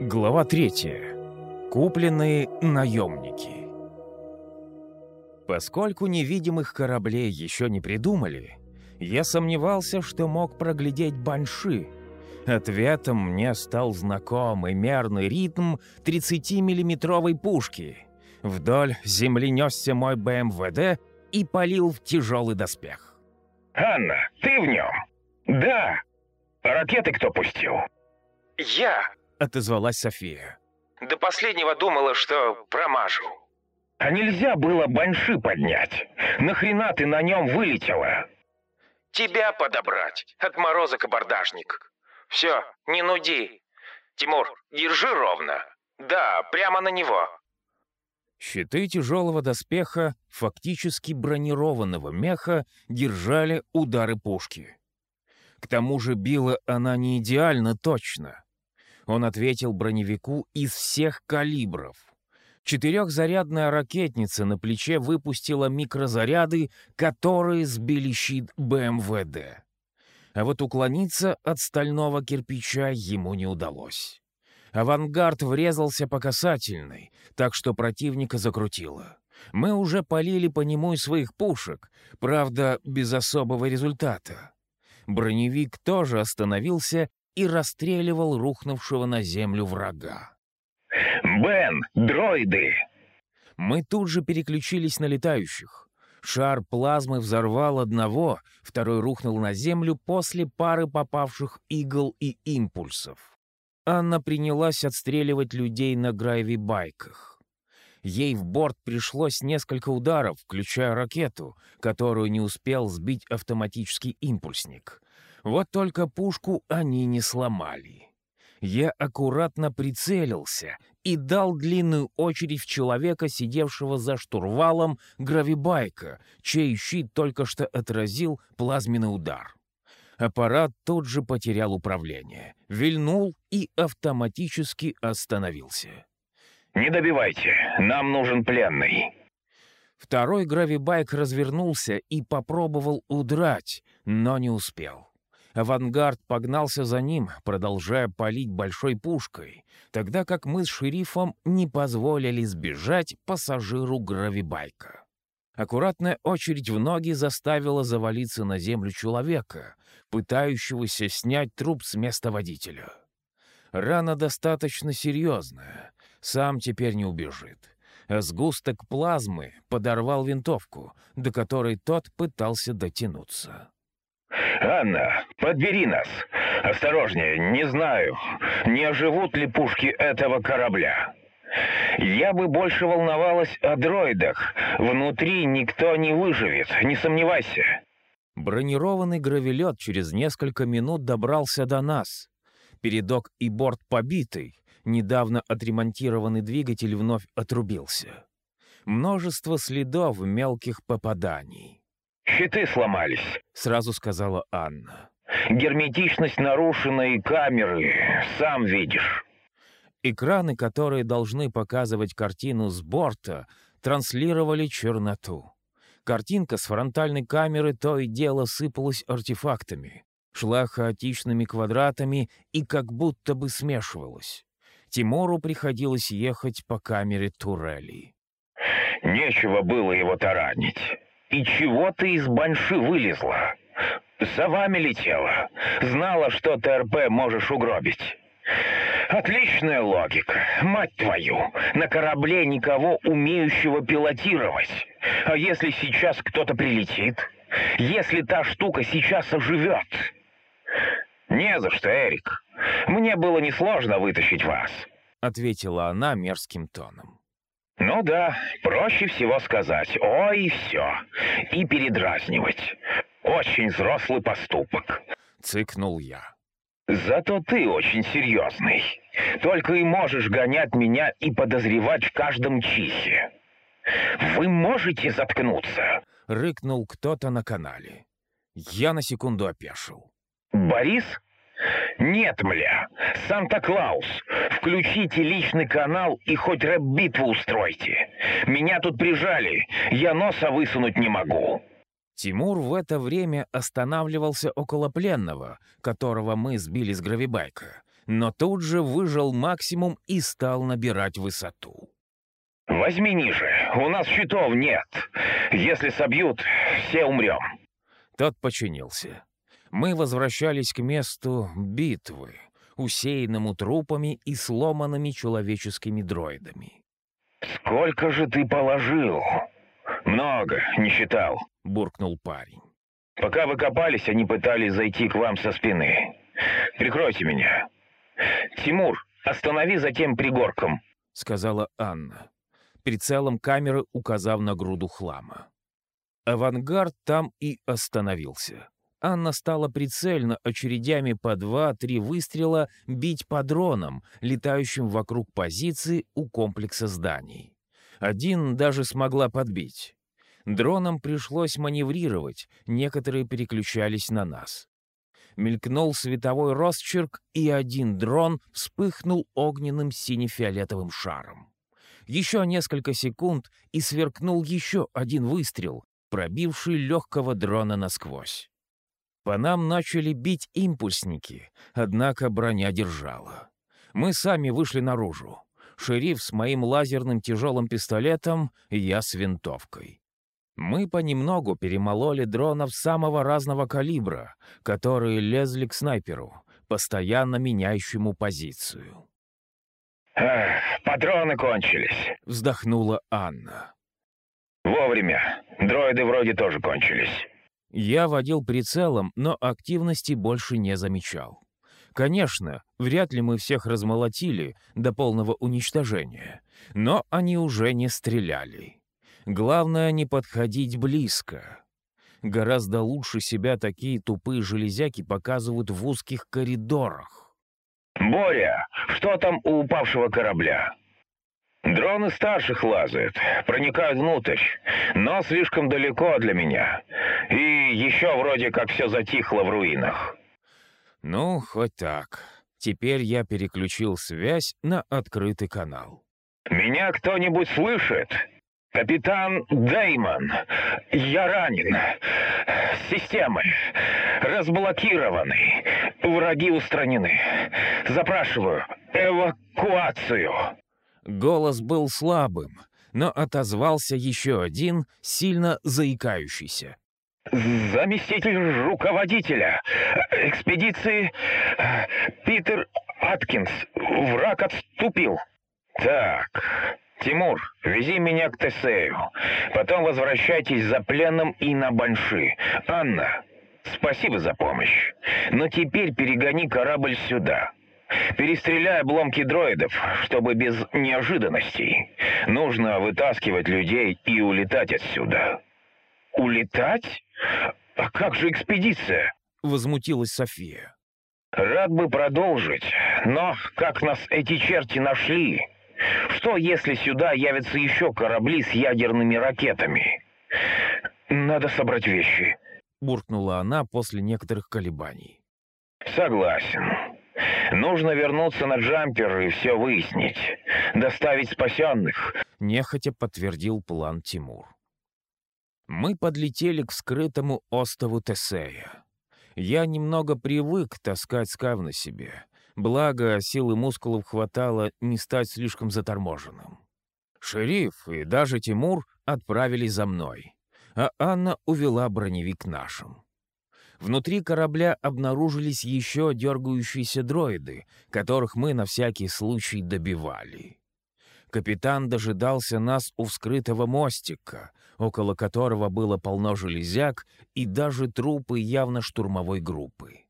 Глава 3. Купленные наемники. Поскольку невидимых кораблей еще не придумали, я сомневался, что мог проглядеть банши. Ответом мне стал знакомый мерный ритм 30-миллиметровой пушки. Вдоль земли несся мой БМВД и палил в тяжелый доспех. «Анна, ты в нем?» «Да. Ракеты кто пустил?» «Я», — отозвалась София. «До последнего думала, что промажу». «А нельзя было банши поднять? Нахрена ты на нем вылетела?» «Тебя подобрать, отморозок абордажник. Все, не нуди. Тимур, держи ровно. Да, прямо на него». Щиты тяжелого доспеха, фактически бронированного меха, держали удары пушки. К тому же била она не идеально точно. Он ответил броневику из всех калибров. Четырехзарядная ракетница на плече выпустила микрозаряды, которые сбили щит БМВД. А вот уклониться от стального кирпича ему не удалось. Авангард врезался по касательной, так что противника закрутило. Мы уже полили по нему из своих пушек, правда, без особого результата. Броневик тоже остановился и расстреливал рухнувшего на землю врага. «Бен, дроиды!» Мы тут же переключились на летающих. Шар плазмы взорвал одного, второй рухнул на землю после пары попавших игл и импульсов. Анна принялась отстреливать людей на грайви-байках. Ей в борт пришлось несколько ударов, включая ракету, которую не успел сбить автоматический импульсник. Вот только пушку они не сломали. Я аккуратно прицелился и дал длинную очередь в человека, сидевшего за штурвалом гравибайка, чей щит только что отразил плазменный удар. Аппарат тут же потерял управление, вильнул и автоматически остановился. «Не добивайте, нам нужен пленный». Второй гравибайк развернулся и попробовал удрать, но не успел. Авангард погнался за ним, продолжая палить большой пушкой, тогда как мы с шерифом не позволили сбежать пассажиру гравибайка. Аккуратная очередь в ноги заставила завалиться на землю человека, пытающегося снять труп с места водителя. Рана достаточно серьезная, сам теперь не убежит. А сгусток плазмы подорвал винтовку, до которой тот пытался дотянуться. «Анна, подбери нас. Осторожнее, не знаю, не оживут ли пушки этого корабля. Я бы больше волновалась о дроидах. Внутри никто не выживет, не сомневайся». Бронированный гравелет через несколько минут добрался до нас. Передок и борт побитый, недавно отремонтированный двигатель вновь отрубился. Множество следов мелких попаданий. «Щиты сломались», — сразу сказала Анна. «Герметичность нарушена и камеры, сам видишь». Экраны, которые должны показывать картину с борта, транслировали черноту. Картинка с фронтальной камеры то и дело сыпалась артефактами, шла хаотичными квадратами и как будто бы смешивалась. Тимуру приходилось ехать по камере турели. «Нечего было его таранить. И чего ты из банши вылезла? За вами летела. Знала, что ТРП можешь угробить. Отличная логика. Мать твою, на корабле никого умеющего пилотировать. А если сейчас кто-то прилетит? Если та штука сейчас оживет? Не за что, Эрик. Мне было несложно вытащить вас. Ответила она мерзким тоном. Ну да, проще всего сказать «Ой, все», и передразнивать. Очень взрослый поступок. Цыкнул я. Зато ты очень серьезный. Только и можешь гонять меня и подозревать в каждом чихе. Вы можете заткнуться? Рыкнул кто-то на канале. Я на секунду опешил. Борис? «Нет, мля, Санта-Клаус, включите личный канал и хоть рэп-битву устройте. Меня тут прижали, я носа высунуть не могу». Тимур в это время останавливался около пленного, которого мы сбили с гравибайка, но тут же выжал максимум и стал набирать высоту. «Возьми ниже, у нас щитов нет. Если собьют, все умрем». Тот подчинился. Мы возвращались к месту битвы, усеянному трупами и сломанными человеческими дроидами. «Сколько же ты положил?» «Много, не считал», — буркнул парень. «Пока вы копались, они пытались зайти к вам со спины. Прикройте меня. Тимур, останови за тем пригорком», — сказала Анна, прицелом камеры указав на груду хлама. Авангард там и остановился. Анна стала прицельно очередями по два-три выстрела бить по дронам, летающим вокруг позиции у комплекса зданий. Один даже смогла подбить. Дронам пришлось маневрировать, некоторые переключались на нас. Мелькнул световой росчерк, и один дрон вспыхнул огненным сине-фиолетовым шаром. Еще несколько секунд, и сверкнул еще один выстрел, пробивший легкого дрона насквозь. По нам начали бить импульсники, однако броня держала. Мы сами вышли наружу. Шериф с моим лазерным тяжелым пистолетом, я с винтовкой. Мы понемногу перемололи дронов самого разного калибра, которые лезли к снайперу, постоянно меняющему позицию. «Эх, патроны кончились», — вздохнула Анна. «Вовремя. Дроиды вроде тоже кончились». Я водил прицелом, но активности больше не замечал. Конечно, вряд ли мы всех размолотили до полного уничтожения, но они уже не стреляли. Главное не подходить близко. Гораздо лучше себя такие тупые железяки показывают в узких коридорах. «Боря, что там у упавшего корабля?» Дроны старших лазают, проникают внутрь, но слишком далеко для меня. И еще вроде как все затихло в руинах. Ну, хоть так. Теперь я переключил связь на открытый канал. Меня кто-нибудь слышит? Капитан Деймон, я ранен. Системы разблокированы. Враги устранены. Запрашиваю эвакуацию. Голос был слабым, но отозвался еще один, сильно заикающийся. «Заместитель руководителя экспедиции Питер Аткинс. Враг отступил». «Так, Тимур, вези меня к Тесею. Потом возвращайтесь за пленом и на Банши. Анна, спасибо за помощь. Но теперь перегони корабль сюда». Перестреляй обломки дроидов, чтобы без неожиданностей. Нужно вытаскивать людей и улетать отсюда. Улетать? А как же экспедиция? Возмутилась София. Рад бы продолжить, но как нас эти черти нашли? Что, если сюда явятся еще корабли с ядерными ракетами? Надо собрать вещи. Буркнула она после некоторых колебаний. Согласен. Нужно вернуться на джампер и все выяснить. Доставить спасенных. Нехотя подтвердил план Тимур. Мы подлетели к скрытому острову Тесея. Я немного привык таскать скав на себе. Благо, силы мускулов хватало не стать слишком заторможенным. Шериф и даже Тимур отправились за мной, а Анна увела броневик нашим. Внутри корабля обнаружились еще дергающиеся дроиды, которых мы на всякий случай добивали. Капитан дожидался нас у вскрытого мостика, около которого было полно железяк и даже трупы явно штурмовой группы.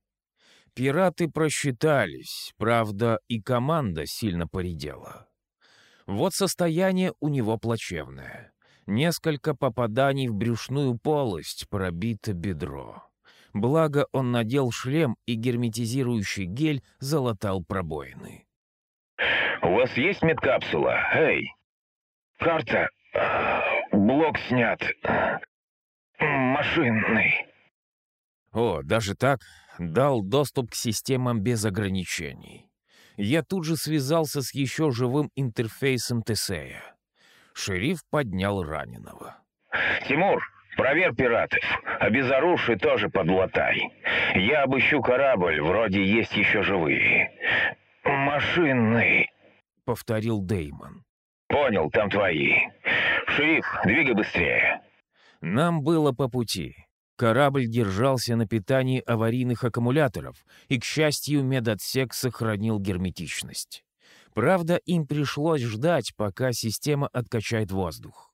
Пираты просчитались, правда, и команда сильно поредела. Вот состояние у него плачевное. Несколько попаданий в брюшную полость, пробито бедро. Благо он надел шлем и герметизирующий гель залатал пробоины. «У вас есть медкапсула? Эй! Карта! Блок снят. Машинный». О, даже так? Дал доступ к системам без ограничений. Я тут же связался с еще живым интерфейсом Тесея. Шериф поднял раненого. «Тимур, Проверь пиратов. Обезоружи тоже подлатай. Я обыщу корабль, вроде есть еще живые. «Машинный», — повторил Деймон. «Понял, там твои. Шериф, двигай быстрее». Нам было по пути. Корабль держался на питании аварийных аккумуляторов, и, к счастью, медотсек сохранил герметичность. Правда, им пришлось ждать, пока система откачает воздух.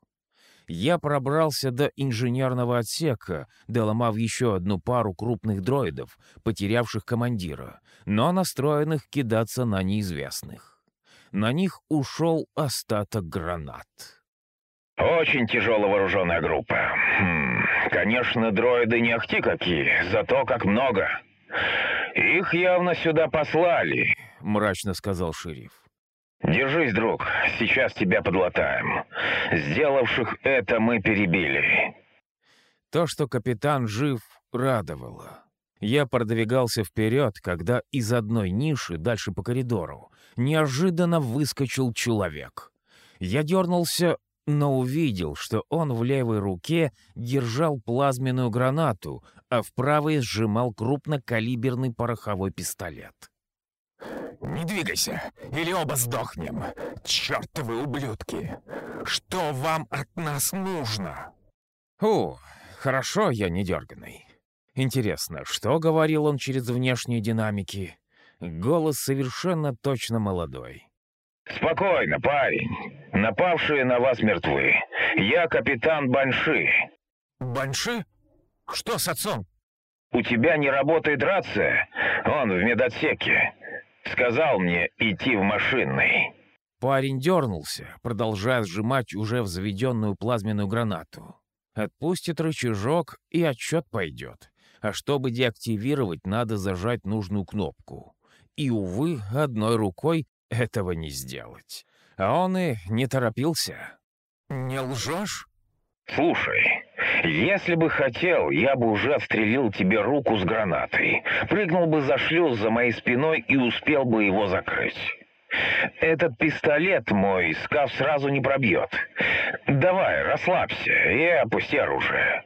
Я пробрался до инженерного отсека, доломав еще одну пару крупных дроидов, потерявших командира, но настроенных кидаться на неизвестных. На них ушел остаток гранат. «Очень тяжело вооруженная группа. Хм, конечно, дроиды не ахти какие, зато как много. Их явно сюда послали», — мрачно сказал шериф. «Держись, друг, сейчас тебя подлатаем. Сделавших это мы перебили». То, что капитан жив, радовало. Я продвигался вперед, когда из одной ниши дальше по коридору неожиданно выскочил человек. Я дернулся, но увидел, что он в левой руке держал плазменную гранату, а в правой сжимал крупнокалиберный пороховой пистолет. «Не двигайся, или оба сдохнем! Чертовы ублюдки! Что вам от нас нужно?» «О, хорошо, я не дерганый. Интересно, что говорил он через внешние динамики? Голос совершенно точно молодой. «Спокойно, парень. Напавшие на вас мертвы. Я капитан Банши». «Банши? Что с отцом?» «У тебя не работает рация? Он в медотсеке. Сказал мне идти в машинный». Парень дернулся, продолжая сжимать уже взведенную плазменную гранату. Отпустит рычажок, и отчет пойдет. А чтобы деактивировать, надо зажать нужную кнопку. И, увы, одной рукой этого не сделать. А он и не торопился. «Не лжешь?» «Слушай, если бы хотел, я бы уже отстрелил тебе руку с гранатой, прыгнул бы за шлюз за моей спиной и успел бы его закрыть. Этот пистолет мой скаф сразу не пробьет. Давай, расслабься и опусти оружие.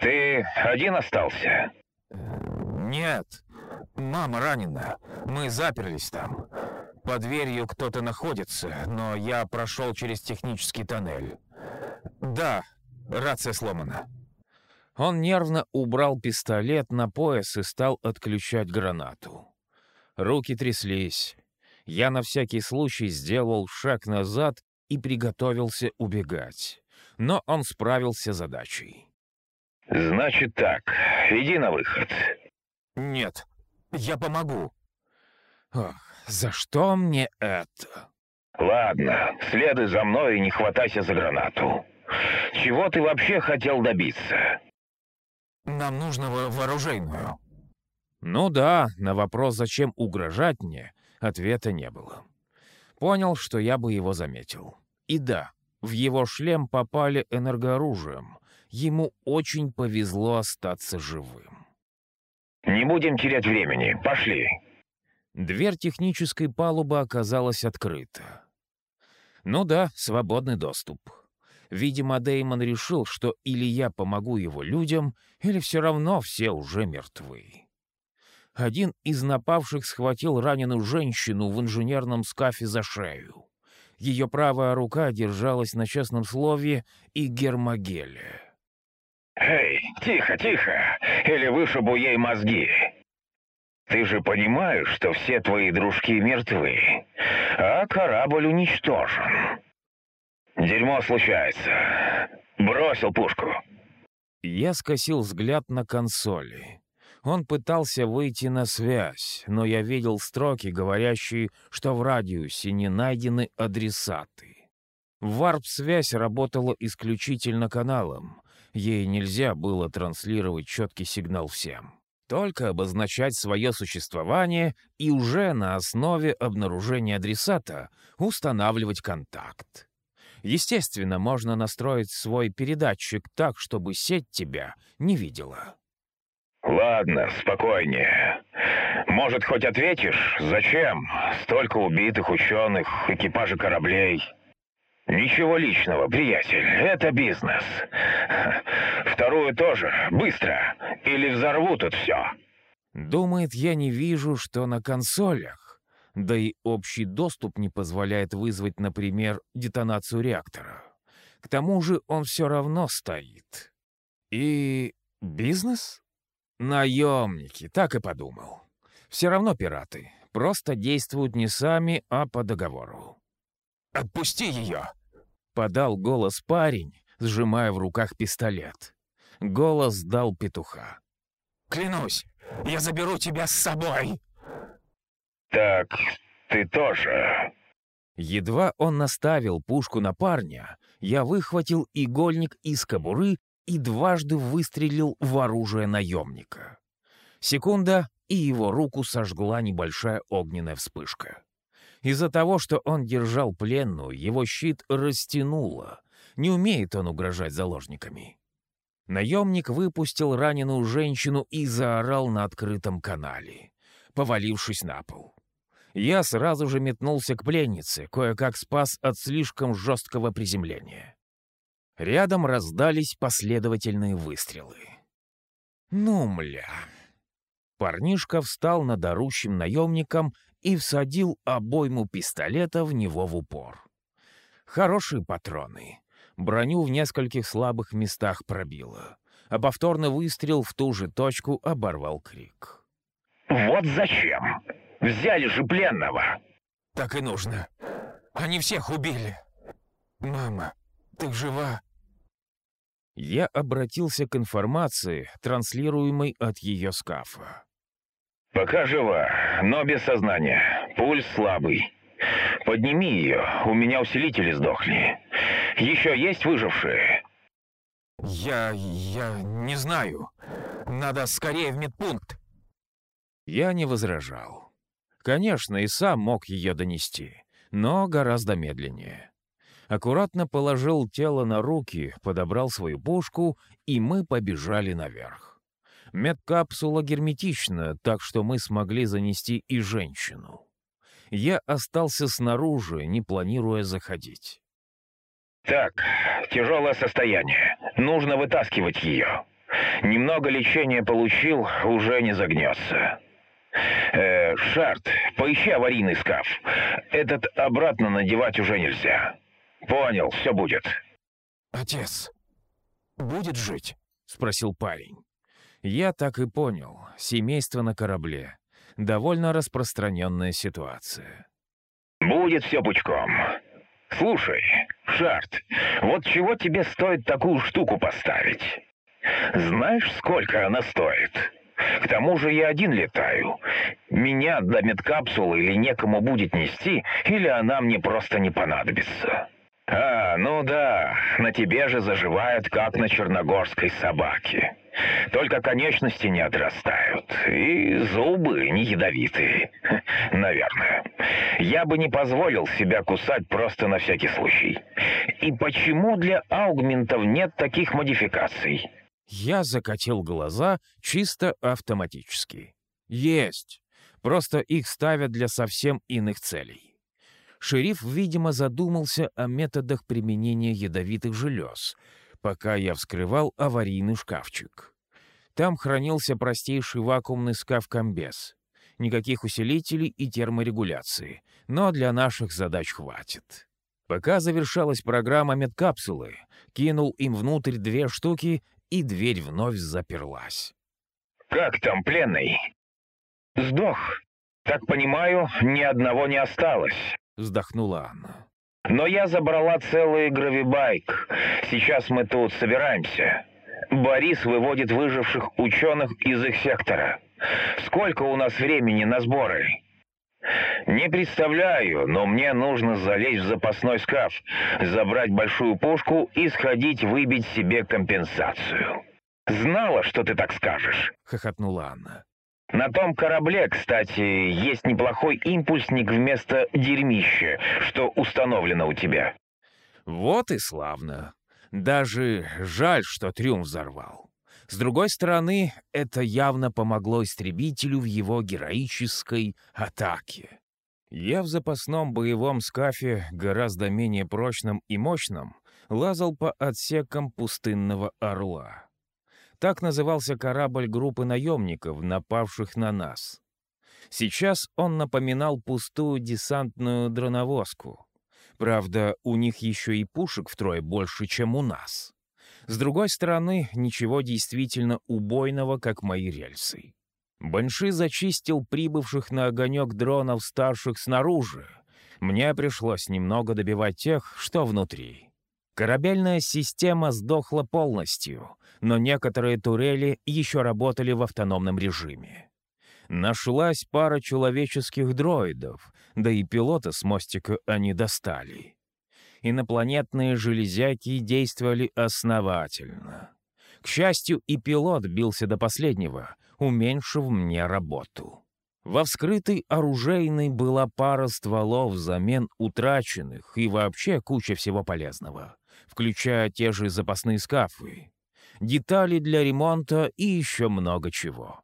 Ты один остался?» «Нет. Мама ранена. Мы заперлись там. Под дверью кто-то находится, но я прошел через технический тоннель. Да, рация сломана». Он нервно убрал пистолет на пояс и стал отключать гранату. Руки тряслись. Я на всякий случай сделал шаг назад и приготовился убегать. Но он справился с задачей. «Значит так, иди на выход». «Нет, я помогу». Ох, за что мне это? Ладно, следуй за мной и не хватайся за гранату. Чего ты вообще хотел добиться? Нам нужно вооруженную. Ну да, на вопрос, зачем угрожать мне, ответа не было. Понял, что я бы его заметил. И да, в его шлем попали энергооружием. Ему очень повезло остаться живым. «Не будем терять времени. Пошли!» Дверь технической палубы оказалась открыта. Ну да, свободный доступ. Видимо, Деймон решил, что или я помогу его людям, или все равно все уже мертвы. Один из напавших схватил раненую женщину в инженерном скафе за шею. Ее правая рука держалась на честном слове и гермогеле. «Эй, тихо, тихо, или вышибу ей мозги!» Ты же понимаешь, что все твои дружки мертвы, а корабль уничтожен. Дерьмо случается. Бросил пушку. Я скосил взгляд на консоли. Он пытался выйти на связь, но я видел строки, говорящие, что в радиусе не найдены адресаты. Варп-связь работала исключительно каналом. Ей нельзя было транслировать четкий сигнал всем только обозначать свое существование и уже на основе обнаружения адресата устанавливать контакт. Естественно, можно настроить свой передатчик так, чтобы сеть тебя не видела. «Ладно, спокойнее. Может, хоть ответишь, зачем? Столько убитых ученых, экипажи кораблей». «Ничего личного, приятель, это бизнес. Вторую тоже, быстро, или взорву тут все». Думает, я не вижу, что на консолях. Да и общий доступ не позволяет вызвать, например, детонацию реактора. К тому же он все равно стоит. И бизнес? Наемники, так и подумал. Все равно пираты, просто действуют не сами, а по договору. «Отпусти ее!» — подал голос парень, сжимая в руках пистолет. Голос дал петуха. «Клянусь, я заберу тебя с собой!» «Так ты тоже...» Едва он наставил пушку на парня, я выхватил игольник из кобуры и дважды выстрелил в оружие наемника. Секунда, и его руку сожгла небольшая огненная вспышка. Из-за того, что он держал пленную, его щит растянуло. Не умеет он угрожать заложниками. Наемник выпустил раненую женщину и заорал на открытом канале, повалившись на пол. Я сразу же метнулся к пленнице, кое-как спас от слишком жесткого приземления. Рядом раздались последовательные выстрелы. «Ну, мля!» Парнишка встал над орущим наемником и всадил обойму пистолета в него в упор. Хорошие патроны. Броню в нескольких слабых местах пробило, а повторный выстрел в ту же точку оборвал крик. «Вот зачем! Взяли же пленного!» «Так и нужно. Они всех убили. Мама, ты жива?» Я обратился к информации, транслируемой от ее скафа. «Пока жива, но без сознания. Пульс слабый. Подними ее, у меня усилители сдохли. Еще есть выжившие?» «Я... я не знаю. Надо скорее в медпункт». Я не возражал. Конечно, и сам мог ее донести, но гораздо медленнее. Аккуратно положил тело на руки, подобрал свою пушку, и мы побежали наверх. Медкапсула герметична, так что мы смогли занести и женщину. Я остался снаружи, не планируя заходить. «Так, тяжелое состояние. Нужно вытаскивать ее. Немного лечения получил, уже не загнется. Э, Шарт, поищи аварийный скаф. Этот обратно надевать уже нельзя. Понял, все будет». «Отец, будет жить?» — спросил парень. Я так и понял. Семейство на корабле. Довольно распространенная ситуация. «Будет все пучком. Слушай, Шарт, вот чего тебе стоит такую штуку поставить? Знаешь, сколько она стоит? К тому же я один летаю. Меня до медкапсулы или некому будет нести, или она мне просто не понадобится». «А, ну да, на тебе же заживает, как на черногорской собаке. Только конечности не отрастают, и зубы не ядовитые. Наверное. Я бы не позволил себя кусать просто на всякий случай. И почему для аугментов нет таких модификаций?» Я закатил глаза чисто автоматически. «Есть. Просто их ставят для совсем иных целей». Шериф, видимо, задумался о методах применения ядовитых желез, пока я вскрывал аварийный шкафчик. Там хранился простейший вакуумный скаф-комбез. Никаких усилителей и терморегуляции, но для наших задач хватит. Пока завершалась программа медкапсулы, кинул им внутрь две штуки, и дверь вновь заперлась. «Как там пленный?» «Сдох. Так понимаю, ни одного не осталось». — вздохнула Анна. «Но я забрала целый гравибайк. Сейчас мы тут собираемся. Борис выводит выживших ученых из их сектора. Сколько у нас времени на сборы?» «Не представляю, но мне нужно залезть в запасной скаф, забрать большую пушку и сходить выбить себе компенсацию». «Знала, что ты так скажешь», — хохотнула Анна. На том корабле, кстати, есть неплохой импульсник вместо дерьмища, что установлено у тебя. Вот и славно. Даже жаль, что трюм взорвал. С другой стороны, это явно помогло истребителю в его героической атаке. Я в запасном боевом скафе, гораздо менее прочном и мощном, лазал по отсекам пустынного орла. Так назывался корабль группы наемников, напавших на нас. Сейчас он напоминал пустую десантную дроновозку. Правда, у них еще и пушек втрое больше, чем у нас. С другой стороны, ничего действительно убойного, как мои рельсы. Банши зачистил прибывших на огонек дронов старших снаружи. Мне пришлось немного добивать тех, что внутри. Корабельная система сдохла полностью, но некоторые турели еще работали в автономном режиме. Нашлась пара человеческих дроидов, да и пилота с мостика они достали. Инопланетные железяки действовали основательно. К счастью, и пилот бился до последнего, уменьшив мне работу. Во вскрытой оружейной была пара стволов взамен утраченных и вообще куча всего полезного, включая те же запасные скафы, детали для ремонта и еще много чего.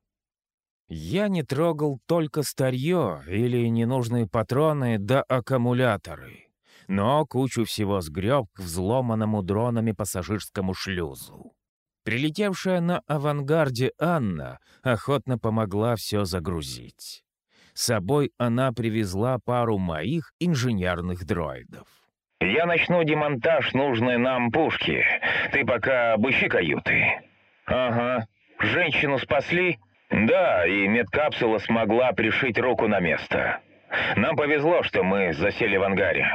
Я не трогал только старье или ненужные патроны да аккумуляторы, но кучу всего сгреб к взломанному дронами пассажирскому шлюзу. Прилетевшая на авангарде Анна охотно помогла все загрузить. С собой она привезла пару моих инженерных дроидов. «Я начну демонтаж нужной нам пушки. Ты пока обыщи каюты». «Ага. Женщину спасли?» Да, и медкапсула смогла пришить руку на место. Нам повезло, что мы засели в ангаре.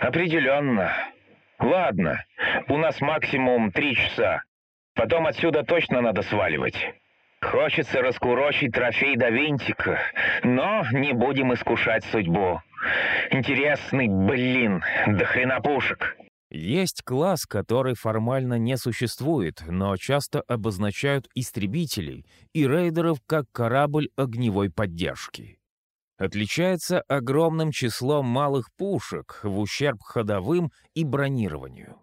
Определенно. Ладно, у нас максимум три часа. Потом отсюда точно надо сваливать. Хочется раскурочить трофей до винтика, но не будем искушать судьбу. Интересный, блин, до хрена пушек. Есть класс, который формально не существует, но часто обозначают истребителей и рейдеров как корабль огневой поддержки. Отличается огромным числом малых пушек в ущерб ходовым и бронированию.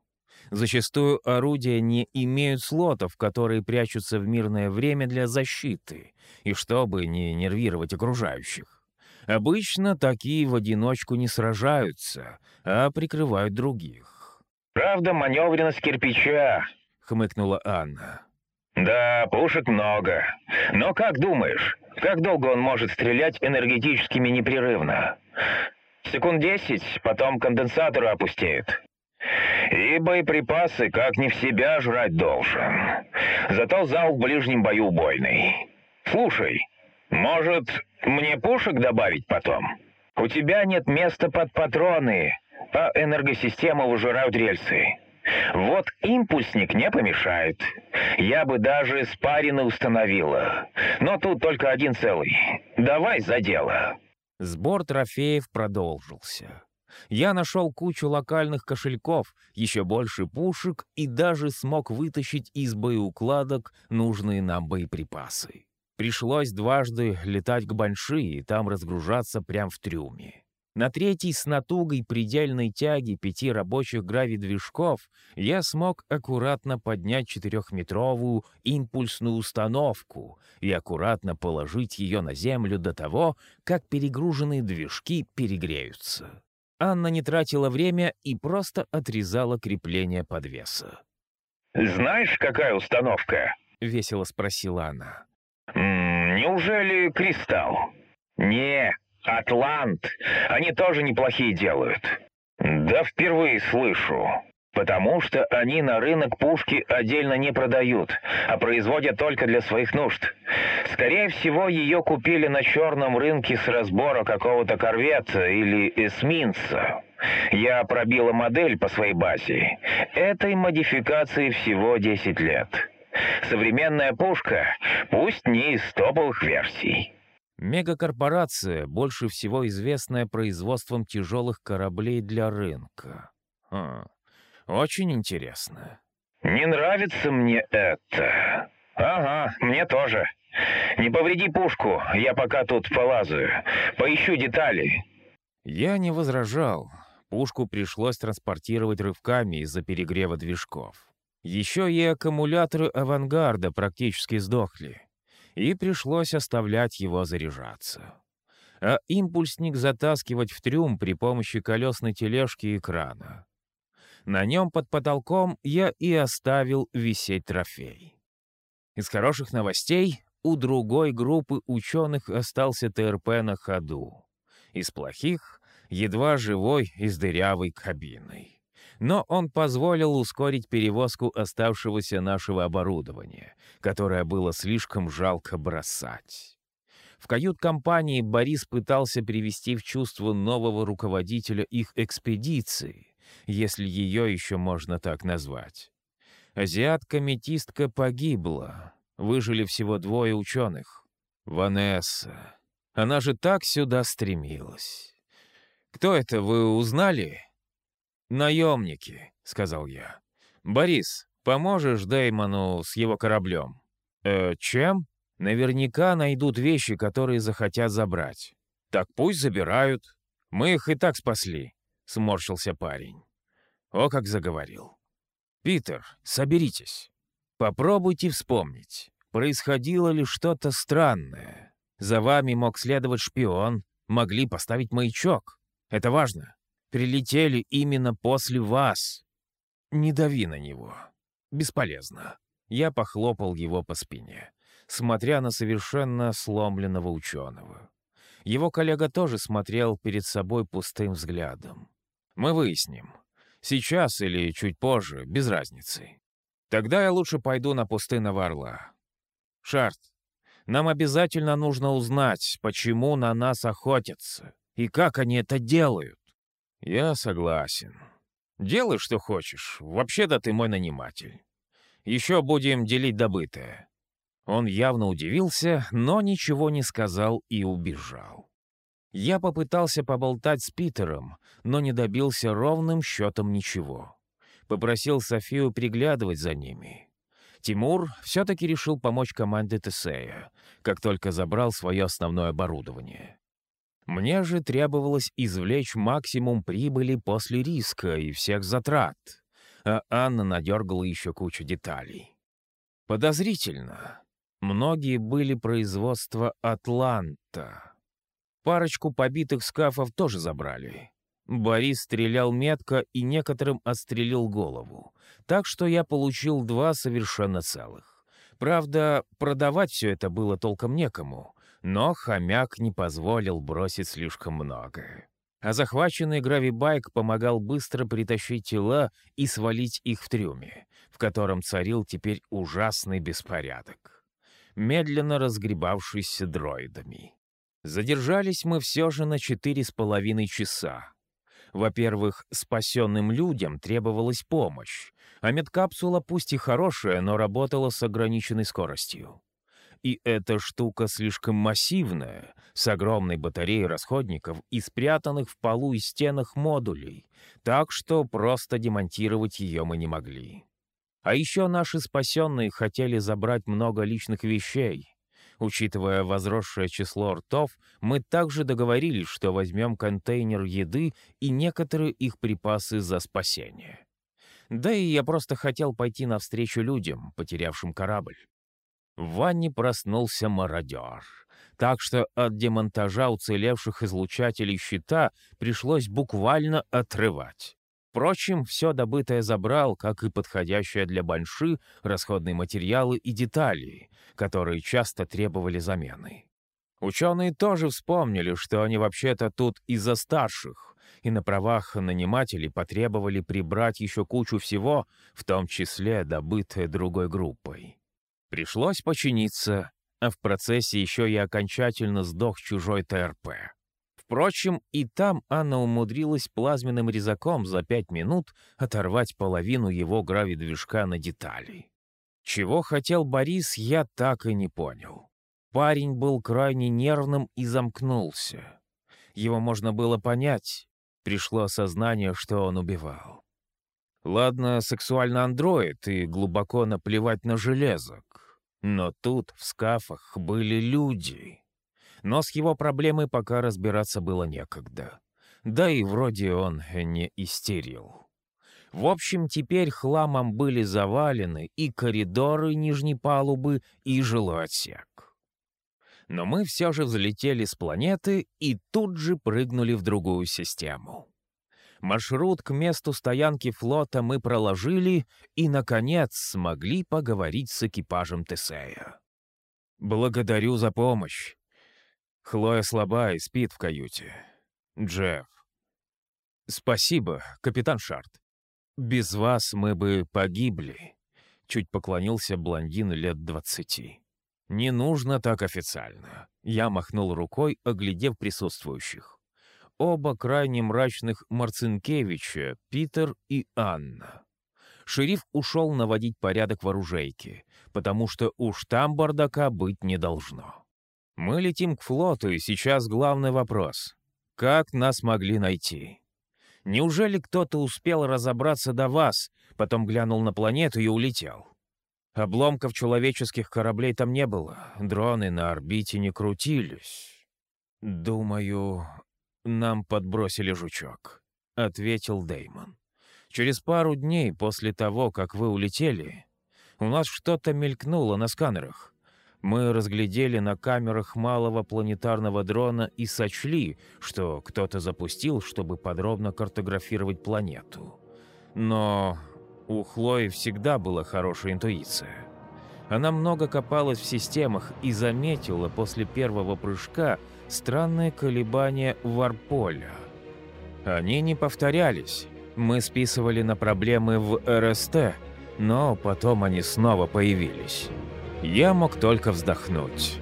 Зачастую орудия не имеют слотов, которые прячутся в мирное время для защиты, и чтобы не нервировать окружающих. Обычно такие в одиночку не сражаются, а прикрывают других. Правда, маневренность кирпича», — хмыкнула Анна. «Да, пушек много. Но как думаешь, как долго он может стрелять энергетическими непрерывно? Секунд десять, потом конденсаторы опустеют. И боеприпасы как не в себя жрать должен. Зато зал в ближнем бою убойный. Слушай, может, мне пушек добавить потом? У тебя нет места под патроны, а энергосистема выжирают рельсы. Вот импульсник не помешает. Я бы даже спарины установила. Но тут только один целый. Давай за дело. Сбор трофеев продолжился. Я нашел кучу локальных кошельков, еще больше пушек и даже смог вытащить из боеукладок нужные нам боеприпасы. Пришлось дважды летать к Банши и там разгружаться прямо в трюме. На третий с натугой предельной тяги пяти рабочих гравидвижков я смог аккуратно поднять четырехметровую импульсную установку и аккуратно положить ее на землю до того, как перегруженные движки перегреются. Анна не тратила время и просто отрезала крепление подвеса. «Знаешь, какая установка?» — весело спросила она. «М -м, «Неужели кристалл?» «Не, «Атлант! Они тоже неплохие делают». «Да впервые слышу. Потому что они на рынок пушки отдельно не продают, а производят только для своих нужд. Скорее всего, ее купили на черном рынке с разбора какого-то корвета или эсминца. Я пробила модель по своей базе. Этой модификации всего 10 лет. Современная пушка, пусть не из топовых версий». Мегакорпорация, больше всего известная производством тяжелых кораблей для рынка. Хм, очень интересно. «Не нравится мне это». «Ага, мне тоже. Не повреди пушку, я пока тут полазаю. Поищу детали». Я не возражал. Пушку пришлось транспортировать рывками из-за перегрева движков. Еще и аккумуляторы авангарда практически сдохли и пришлось оставлять его заряжаться. А импульсник затаскивать в трюм при помощи колесной тележки и крана. На нем под потолком я и оставил висеть трофей. Из хороших новостей у другой группы ученых остался ТРП на ходу. Из плохих — едва живой и с дырявой кабиной. Но он позволил ускорить перевозку оставшегося нашего оборудования, которое было слишком жалко бросать. В кают-компании Борис пытался привести в чувство нового руководителя их экспедиции, если ее еще можно так назвать. Азиатка-метистка погибла. Выжили всего двое ученых. Ванесса. Она же так сюда стремилась. «Кто это, вы узнали?» «Наемники», — сказал я. «Борис, поможешь Дэймону с его кораблем?» «Э, чем?» «Наверняка найдут вещи, которые захотят забрать». «Так пусть забирают. Мы их и так спасли», — сморщился парень. О, как заговорил. «Питер, соберитесь. Попробуйте вспомнить, происходило ли что-то странное. За вами мог следовать шпион, могли поставить маячок. Это важно. Прилетели именно после вас. Не дави на него. Бесполезно». Я похлопал его по спине, смотря на совершенно сломленного ученого. Его коллега тоже смотрел перед собой пустым взглядом. «Мы выясним, Сейчас или чуть позже, без разницы. Тогда я лучше пойду на пустынного орла. Шарт, нам обязательно нужно узнать, почему на нас охотятся и как они это делают. Я согласен. Делай, что хочешь. Вообще-то ты мой наниматель. Еще будем делить добытое. Он явно удивился, но ничего не сказал и убежал. Я попытался поболтать с Питером, но не добился ровным счетом ничего. Попросил Софию приглядывать за ними. Тимур все-таки решил помочь команде Тесея, как только забрал свое основное оборудование. Мне же требовалось извлечь максимум прибыли после риска и всех затрат, а Анна надергала еще кучу деталей. Подозрительно. Многие были производства «Атланта». Парочку побитых скафов тоже забрали. Борис стрелял метко и некоторым отстрелил голову, так что я получил два совершенно целых. Правда, продавать все это было толком некому, но хомяк не позволил бросить слишком много. А захваченный гравибайк помогал быстро притащить тела и свалить их в трюме, в котором царил теперь ужасный беспорядок, медленно разгребавшийся дроидами. Задержались мы все же на четыре с половиной часа. Во-первых, спасенным людям требовалась помощь, а медкапсула пусть и хорошая, но работала с ограниченной скоростью. И эта штука слишком массивная, с огромной батареей расходников и спрятанных в полу и стенах модулей, так что просто демонтировать ее мы не могли. А еще наши спасенные хотели забрать много личных вещей, Учитывая возросшее число ртов, мы также договорились, что возьмем контейнер еды и некоторые их припасы за спасение. Да и я просто хотел пойти навстречу людям, потерявшим корабль. В ванне проснулся мародер. Так что от демонтажа уцелевших излучателей щита пришлось буквально отрывать. Впрочем, все добытое забрал, как и подходящее для банши расходные материалы и детали, которые часто требовали замены. Ученые тоже вспомнили, что они вообще-то тут из-за старших, и на правах нанимателей потребовали прибрать еще кучу всего, в том числе добытое другой группой. Пришлось починиться, а в процессе еще и окончательно сдох чужой ТРП. Впрочем, и там Анна умудрилась плазменным резаком за пять минут оторвать половину его гравидвижка на детали. Чего хотел Борис, я так и не понял. Парень был крайне нервным и замкнулся. Его можно было понять. Пришло осознание, что он убивал. Ладно, сексуальный андроид и глубоко наплевать на железок. Но тут в скафах были люди. Но с его проблемой пока разбираться было некогда. Да и вроде он не истерил. В общем, теперь хламом были завалены и коридоры нижней палубы, и жилой отсек. Но мы все же взлетели с планеты и тут же прыгнули в другую систему. Маршрут к месту стоянки флота мы проложили и, наконец, смогли поговорить с экипажем Тесея. «Благодарю за помощь. Хлоя слаба и спит в каюте. Джефф. Спасибо, капитан Шарт. Без вас мы бы погибли», — чуть поклонился блондин лет двадцати. «Не нужно так официально». Я махнул рукой, оглядев присутствующих. Оба крайне мрачных Марцинкевича, Питер и Анна. Шериф ушел наводить порядок в оружейке, потому что уж там бардака быть не должно. Мы летим к флоту, и сейчас главный вопрос. Как нас могли найти? Неужели кто-то успел разобраться до вас, потом глянул на планету и улетел? Обломков человеческих кораблей там не было, дроны на орбите не крутились. Думаю, нам подбросили жучок, — ответил Деймон. Через пару дней после того, как вы улетели, у нас что-то мелькнуло на сканерах. Мы разглядели на камерах малого планетарного дрона и сочли, что кто-то запустил, чтобы подробно картографировать планету. Но у Хлои всегда была хорошая интуиция. Она много копалась в системах и заметила после первого прыжка странные колебания варполя. Они не повторялись. Мы списывали на проблемы в РСТ, но потом они снова появились. Я мог только вздохнуть.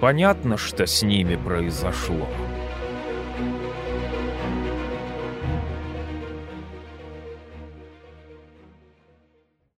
Понятно, что с ними произошло.